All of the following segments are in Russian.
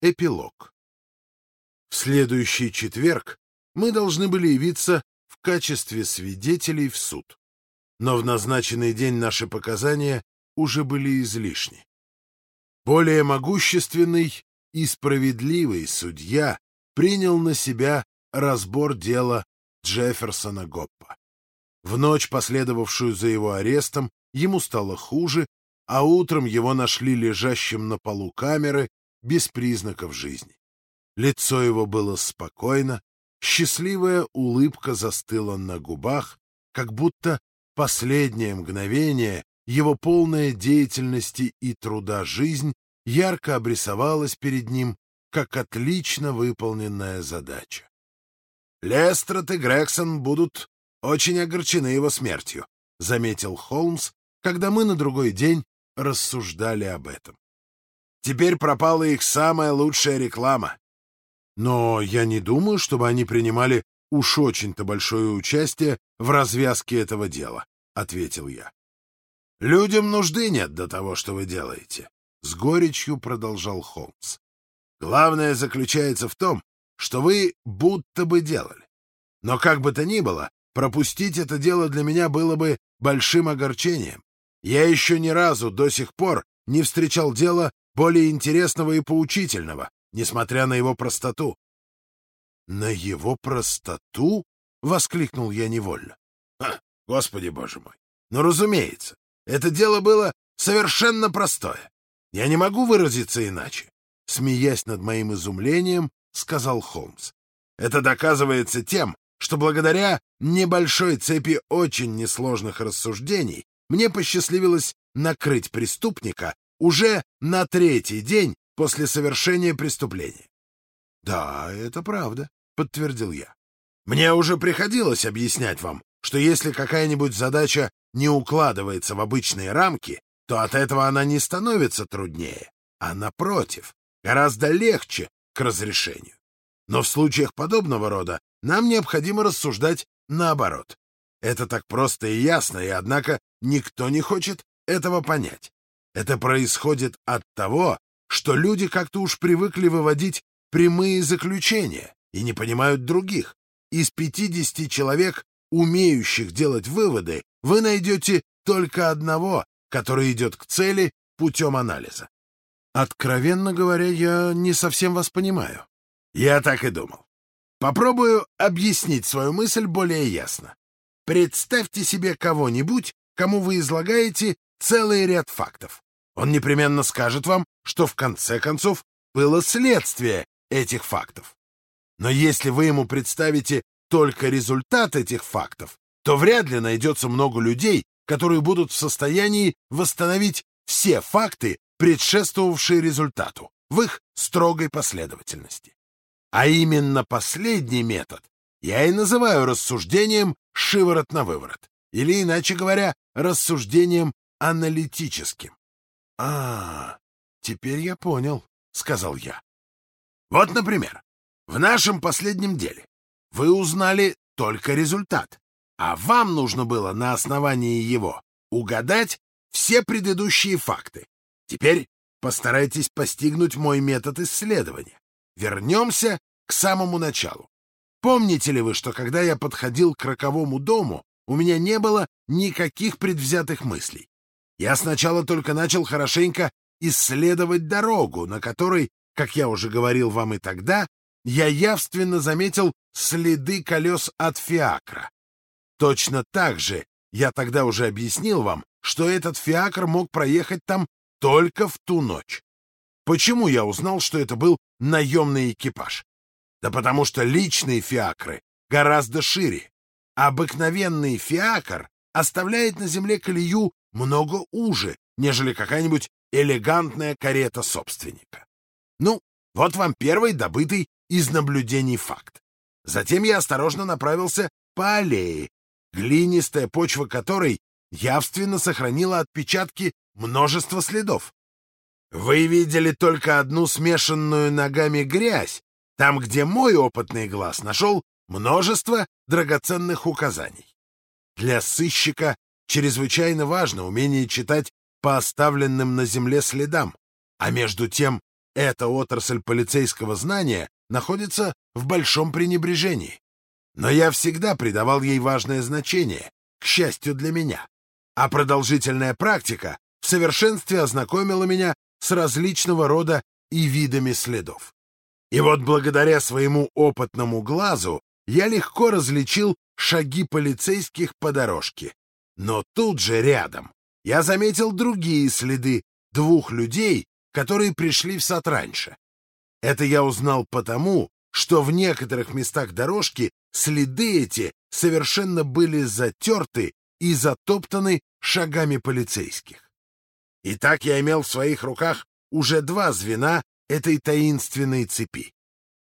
Эпилог. В следующий четверг мы должны были явиться в качестве свидетелей в суд. Но в назначенный день наши показания уже были излишни. Более могущественный и справедливый судья принял на себя разбор дела Джефферсона Гоппа. В ночь, последовавшую за его арестом, ему стало хуже, а утром его нашли лежащим на полу камеры без признаков жизни. Лицо его было спокойно, счастливая улыбка застыла на губах, как будто последнее мгновение его полная деятельности и труда жизнь ярко обрисовалась перед ним, как отлично выполненная задача. «Лестрот и Грегсон будут очень огорчены его смертью», — заметил Холмс, когда мы на другой день рассуждали об этом. Теперь пропала их самая лучшая реклама. Но я не думаю, чтобы они принимали уж очень-то большое участие в развязке этого дела, — ответил я. Людям нужды нет до того, что вы делаете, — с горечью продолжал Холмс. Главное заключается в том, что вы будто бы делали. Но как бы то ни было, пропустить это дело для меня было бы большим огорчением. Я еще ни разу до сих пор не встречал дела, более интересного и поучительного, несмотря на его простоту. «На его простоту?» — воскликнул я невольно. «Ха, господи боже мой! Ну, разумеется, это дело было совершенно простое. Я не могу выразиться иначе», — смеясь над моим изумлением, сказал Холмс. «Это доказывается тем, что благодаря небольшой цепи очень несложных рассуждений мне посчастливилось накрыть преступника уже на третий день после совершения преступления. — Да, это правда, — подтвердил я. — Мне уже приходилось объяснять вам, что если какая-нибудь задача не укладывается в обычные рамки, то от этого она не становится труднее, а, напротив, гораздо легче к разрешению. Но в случаях подобного рода нам необходимо рассуждать наоборот. Это так просто и ясно, и, однако, никто не хочет этого понять. Это происходит от того, что люди как-то уж привыкли выводить прямые заключения и не понимают других. Из 50 человек, умеющих делать выводы, вы найдете только одного, который идет к цели путем анализа. Откровенно говоря, я не совсем вас понимаю. Я так и думал. Попробую объяснить свою мысль более ясно. Представьте себе кого-нибудь, кому вы излагаете целый ряд фактов. Он непременно скажет вам, что в конце концов было следствие этих фактов. Но если вы ему представите только результат этих фактов, то вряд ли найдется много людей, которые будут в состоянии восстановить все факты, предшествовавшие результату, в их строгой последовательности. А именно последний метод я и называю рассуждением шиворот на выворот, или, иначе говоря, рассуждением аналитическим. «А, теперь я понял», — сказал я. «Вот, например, в нашем последнем деле вы узнали только результат, а вам нужно было на основании его угадать все предыдущие факты. Теперь постарайтесь постигнуть мой метод исследования. Вернемся к самому началу. Помните ли вы, что когда я подходил к роковому дому, у меня не было никаких предвзятых мыслей? Я сначала только начал хорошенько исследовать дорогу, на которой, как я уже говорил вам и тогда, я явственно заметил следы колес от фиакра. Точно так же я тогда уже объяснил вам, что этот фиакр мог проехать там только в ту ночь. Почему я узнал, что это был наемный экипаж? Да потому что личные фиакры гораздо шире. Обыкновенный фиакр оставляет на земле колею много уже, нежели какая-нибудь элегантная карета собственника. Ну, вот вам первый добытый из наблюдений факт. Затем я осторожно направился по аллее, глинистая почва которой явственно сохранила отпечатки множества следов. Вы видели только одну смешанную ногами грязь, там, где мой опытный глаз нашел множество драгоценных указаний. Для сыщика чрезвычайно важно умение читать по оставленным на земле следам, а между тем эта отрасль полицейского знания находится в большом пренебрежении. Но я всегда придавал ей важное значение, к счастью для меня. А продолжительная практика в совершенстве ознакомила меня с различного рода и видами следов. И вот благодаря своему опытному глазу я легко различил шаги полицейских по дорожке. Но тут же рядом я заметил другие следы двух людей, которые пришли в сад раньше. Это я узнал потому, что в некоторых местах дорожки следы эти совершенно были затерты и затоптаны шагами полицейских. Итак, я имел в своих руках уже два звена этой таинственной цепи.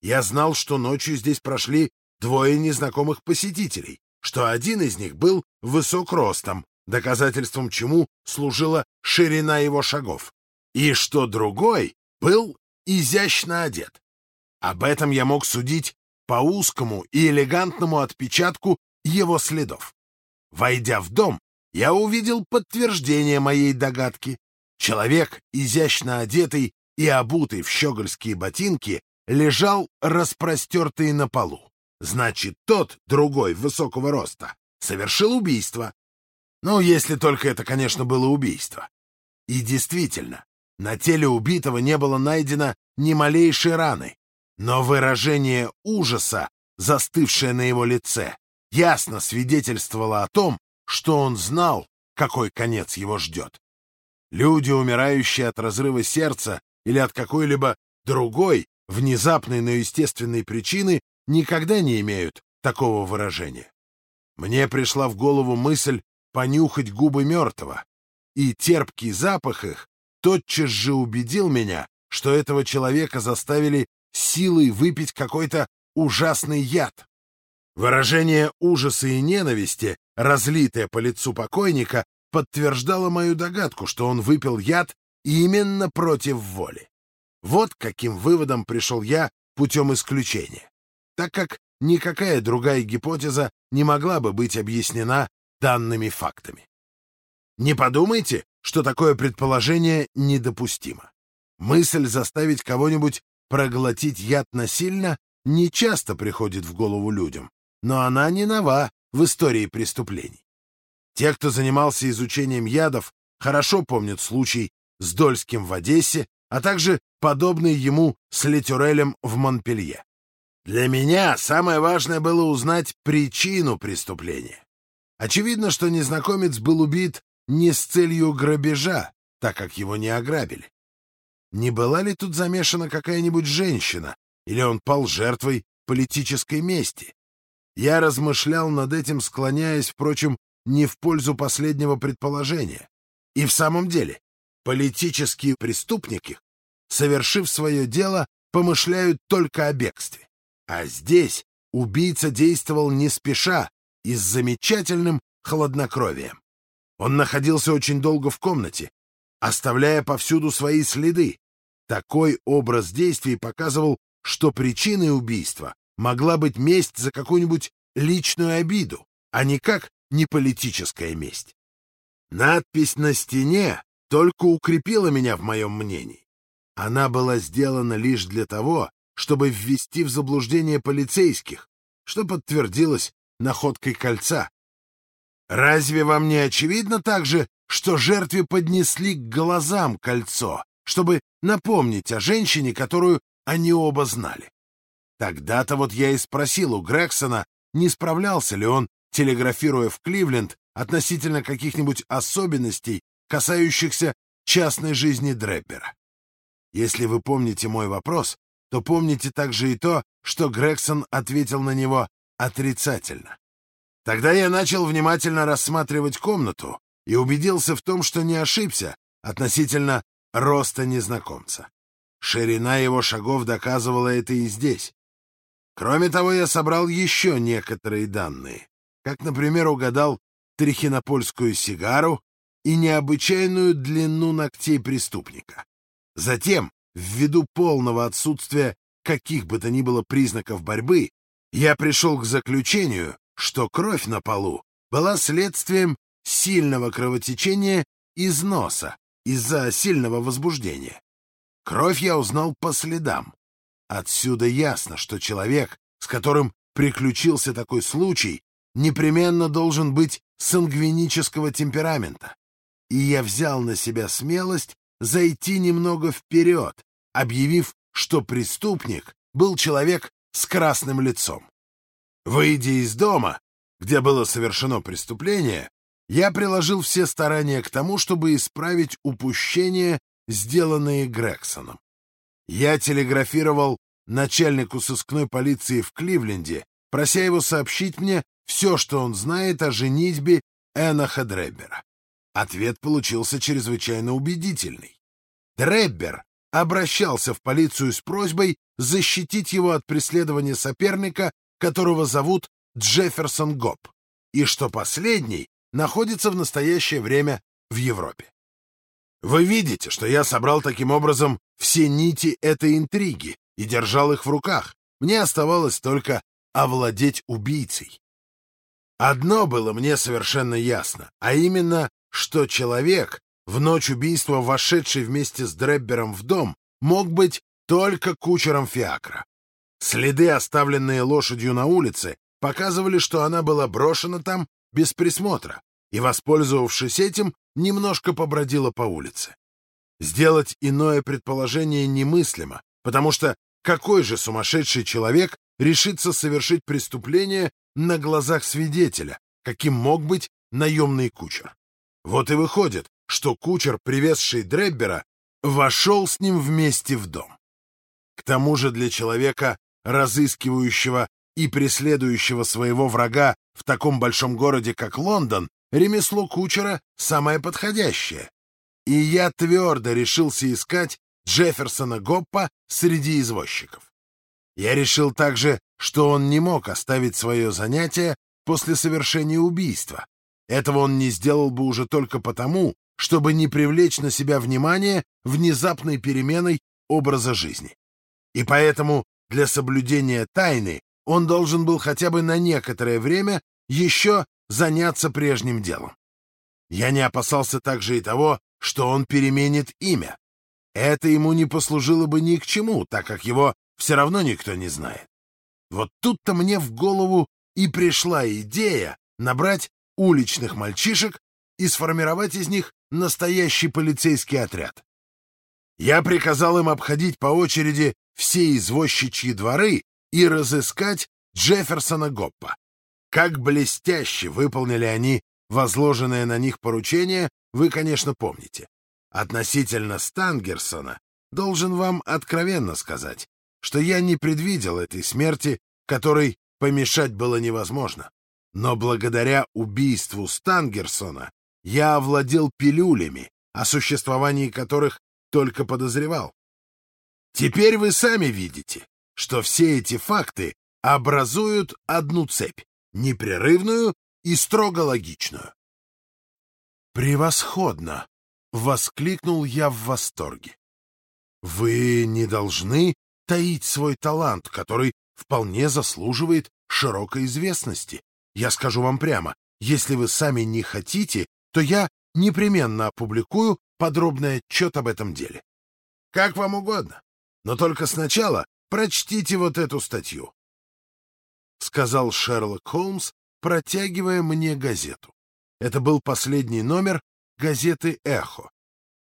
Я знал, что ночью здесь прошли двое незнакомых посетителей, что один из них был высок ростом, доказательством чему служила ширина его шагов, и что другой был изящно одет. Об этом я мог судить по узкому и элегантному отпечатку его следов. Войдя в дом, я увидел подтверждение моей догадки. Человек, изящно одетый и обутый в щегольские ботинки, лежал распростертый на полу. Значит, тот, другой, высокого роста, совершил убийство. Ну, если только это, конечно, было убийство. И действительно, на теле убитого не было найдено ни малейшей раны, но выражение ужаса, застывшее на его лице, ясно свидетельствовало о том, что он знал, какой конец его ждет. Люди, умирающие от разрыва сердца или от какой-либо другой, внезапной, но естественной причины, никогда не имеют такого выражения. Мне пришла в голову мысль понюхать губы мертвого, и терпкий запах их тотчас же убедил меня, что этого человека заставили силой выпить какой-то ужасный яд. Выражение ужаса и ненависти, разлитое по лицу покойника, подтверждало мою догадку, что он выпил яд именно против воли. Вот каким выводом пришел я путем исключения, так как никакая другая гипотеза не могла бы быть объяснена данными фактами. Не подумайте, что такое предположение недопустимо. Мысль заставить кого-нибудь проглотить яд насильно не часто приходит в голову людям, но она не нова в истории преступлений. Те, кто занимался изучением ядов, хорошо помнят случай с Дольским в Одессе, а также подобный ему с Летюрелем в Монпелье. Для меня самое важное было узнать причину преступления. Очевидно, что незнакомец был убит не с целью грабежа, так как его не ограбили. Не была ли тут замешана какая-нибудь женщина, или он пал жертвой политической мести? Я размышлял над этим, склоняясь, впрочем, не в пользу последнего предположения. И в самом деле, политические преступники, совершив свое дело, помышляют только о бегстве. А здесь убийца действовал не спеша и с замечательным хладнокровием. Он находился очень долго в комнате, оставляя повсюду свои следы. Такой образ действий показывал, что причиной убийства могла быть месть за какую-нибудь личную обиду, а никак не политическая месть. Надпись на стене только укрепила меня в моем мнении. Она была сделана лишь для того, чтобы ввести в заблуждение полицейских, что подтвердилось находкой кольца, Разве вам не очевидно также, что жертве поднесли к глазам кольцо, чтобы напомнить о женщине, которую они оба знали? Тогда-то вот я и спросил у Грексона, не справлялся ли он, телеграфируя в Кливленд, относительно каких-нибудь особенностей, касающихся частной жизни Дреппера. Если вы помните мой вопрос, то помните также и то, что Грексон ответил на него отрицательно. Тогда я начал внимательно рассматривать комнату и убедился в том, что не ошибся относительно роста незнакомца. Ширина его шагов доказывала это и здесь. Кроме того, я собрал еще некоторые данные, как, например, угадал трихинопольскую сигару и необычайную длину ногтей преступника. Затем, ввиду полного отсутствия каких бы то ни было признаков борьбы, я пришел к заключению, что кровь на полу была следствием сильного кровотечения из носа из-за сильного возбуждения. Кровь я узнал по следам. Отсюда ясно, что человек, с которым приключился такой случай, непременно должен быть сангвинического темперамента. И я взял на себя смелость зайти немного вперед, объявив, что преступник был человек с красным лицом. Выйдя из дома, где было совершено преступление, я приложил все старания к тому, чтобы исправить упущения, сделанные Грексоном. Я телеграфировал начальнику сыскной полиции в Кливленде, прося его сообщить мне все, что он знает о женитьбе Эноха Дреббера. Ответ получился чрезвычайно убедительный. Дреббер обращался в полицию с просьбой защитить его от преследования соперника, которого зовут Джефферсон Гоп, и что последний находится в настоящее время в Европе. Вы видите, что я собрал таким образом все нити этой интриги и держал их в руках. Мне оставалось только овладеть убийцей. Одно было мне совершенно ясно, а именно, что человек, в ночь убийства вошедший вместе с Дреббером в дом, мог быть только кучером Фиакра. Следы, оставленные лошадью на улице, показывали, что она была брошена там без присмотра и, воспользовавшись этим, немножко побродила по улице. Сделать иное предположение немыслимо, потому что какой же сумасшедший человек решится совершить преступление на глазах свидетеля, каким мог быть наемный кучер? Вот и выходит, что кучер, привезший Дреббера, вошел с ним вместе в дом. К тому же для человека, разыскивающего и преследующего своего врага в таком большом городе, как Лондон, ремесло кучера самое подходящее. И я твердо решился искать Джефферсона Гоппа среди извозчиков. Я решил также, что он не мог оставить свое занятие после совершения убийства. Этого он не сделал бы уже только потому, чтобы не привлечь на себя внимание внезапной переменой образа жизни. И поэтому для соблюдения тайны он должен был хотя бы на некоторое время еще заняться прежним делом. Я не опасался также и того, что он переменит имя. Это ему не послужило бы ни к чему, так как его все равно никто не знает. Вот тут-то мне в голову и пришла идея набрать уличных мальчишек и сформировать из них настоящий полицейский отряд. Я приказал им обходить по очереди все извозчичьи дворы и разыскать Джефферсона Гоппа. Как блестяще выполнили они возложенное на них поручение, вы, конечно, помните. Относительно Стангерсона должен вам откровенно сказать, что я не предвидел этой смерти, которой помешать было невозможно. Но благодаря убийству Стангерсона я овладел пилюлями, о существовании которых только подозревал. Теперь вы сами видите, что все эти факты образуют одну цепь, непрерывную и строго логичную. «Превосходно!» — воскликнул я в восторге. «Вы не должны таить свой талант, который вполне заслуживает широкой известности. Я скажу вам прямо, если вы сами не хотите, то я непременно опубликую подробный отчет об этом деле. Как вам угодно. Но только сначала прочтите вот эту статью. Сказал Шерлок Холмс, протягивая мне газету. Это был последний номер газеты «Эхо».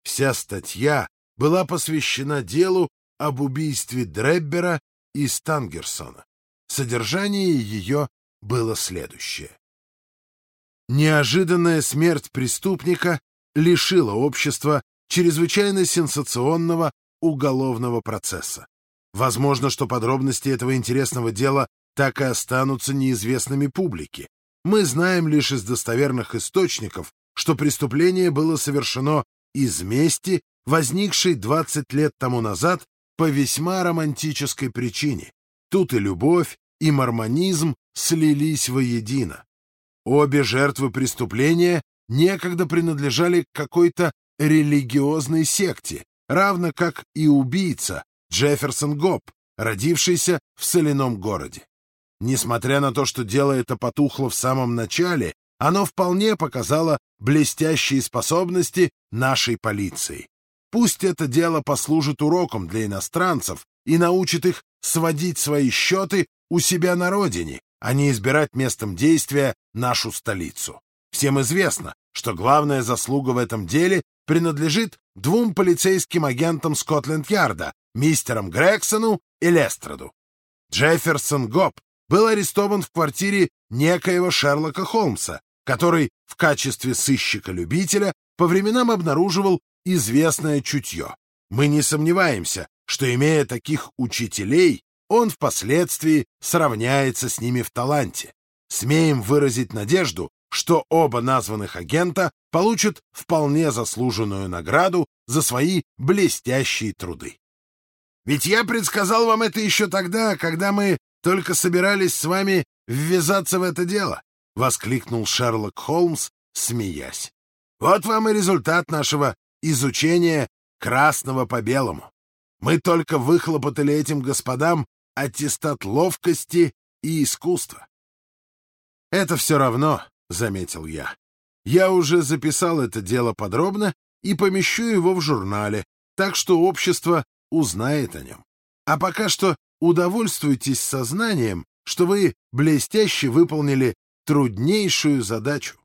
Вся статья была посвящена делу об убийстве Дреббера и Стангерсона. Содержание ее было следующее. Неожиданная смерть преступника лишила общества чрезвычайно сенсационного уголовного процесса. Возможно, что подробности этого интересного дела так и останутся неизвестными публике. Мы знаем лишь из достоверных источников, что преступление было совершено из мести, возникшей 20 лет тому назад по весьма романтической причине. Тут и любовь, и мормонизм слились воедино. Обе жертвы преступления некогда принадлежали какой-то религиозной секте, равно как и убийца Джефферсон Гоб, родившийся в соляном городе. Несмотря на то, что дело это потухло в самом начале, оно вполне показало блестящие способности нашей полиции. Пусть это дело послужит уроком для иностранцев и научит их сводить свои счеты у себя на родине, а не избирать местом действия нашу столицу. Всем известно, что главная заслуга в этом деле принадлежит двум полицейским агентам Скотленд-Ярда, мистерам Грексону и Лестраду. Джефферсон Гоб был арестован в квартире некоего Шерлока Холмса, который в качестве сыщика-любителя по временам обнаруживал известное чутье. Мы не сомневаемся, что, имея таких учителей, он впоследствии сравняется с ними в таланте. Смеем выразить надежду, что оба названных агента получат вполне заслуженную награду за свои блестящие труды. Ведь я предсказал вам это еще тогда, когда мы только собирались с вами ввязаться в это дело, — воскликнул Шерлок Холмс, смеясь. Вот вам и результат нашего изучения красного по белому. Мы только выхлопотали этим господам аттестат ловкости и искусства. «Это все равно», — заметил я. «Я уже записал это дело подробно и помещу его в журнале, так что общество узнает о нем. А пока что удовольствуйтесь сознанием, что вы блестяще выполнили труднейшую задачу.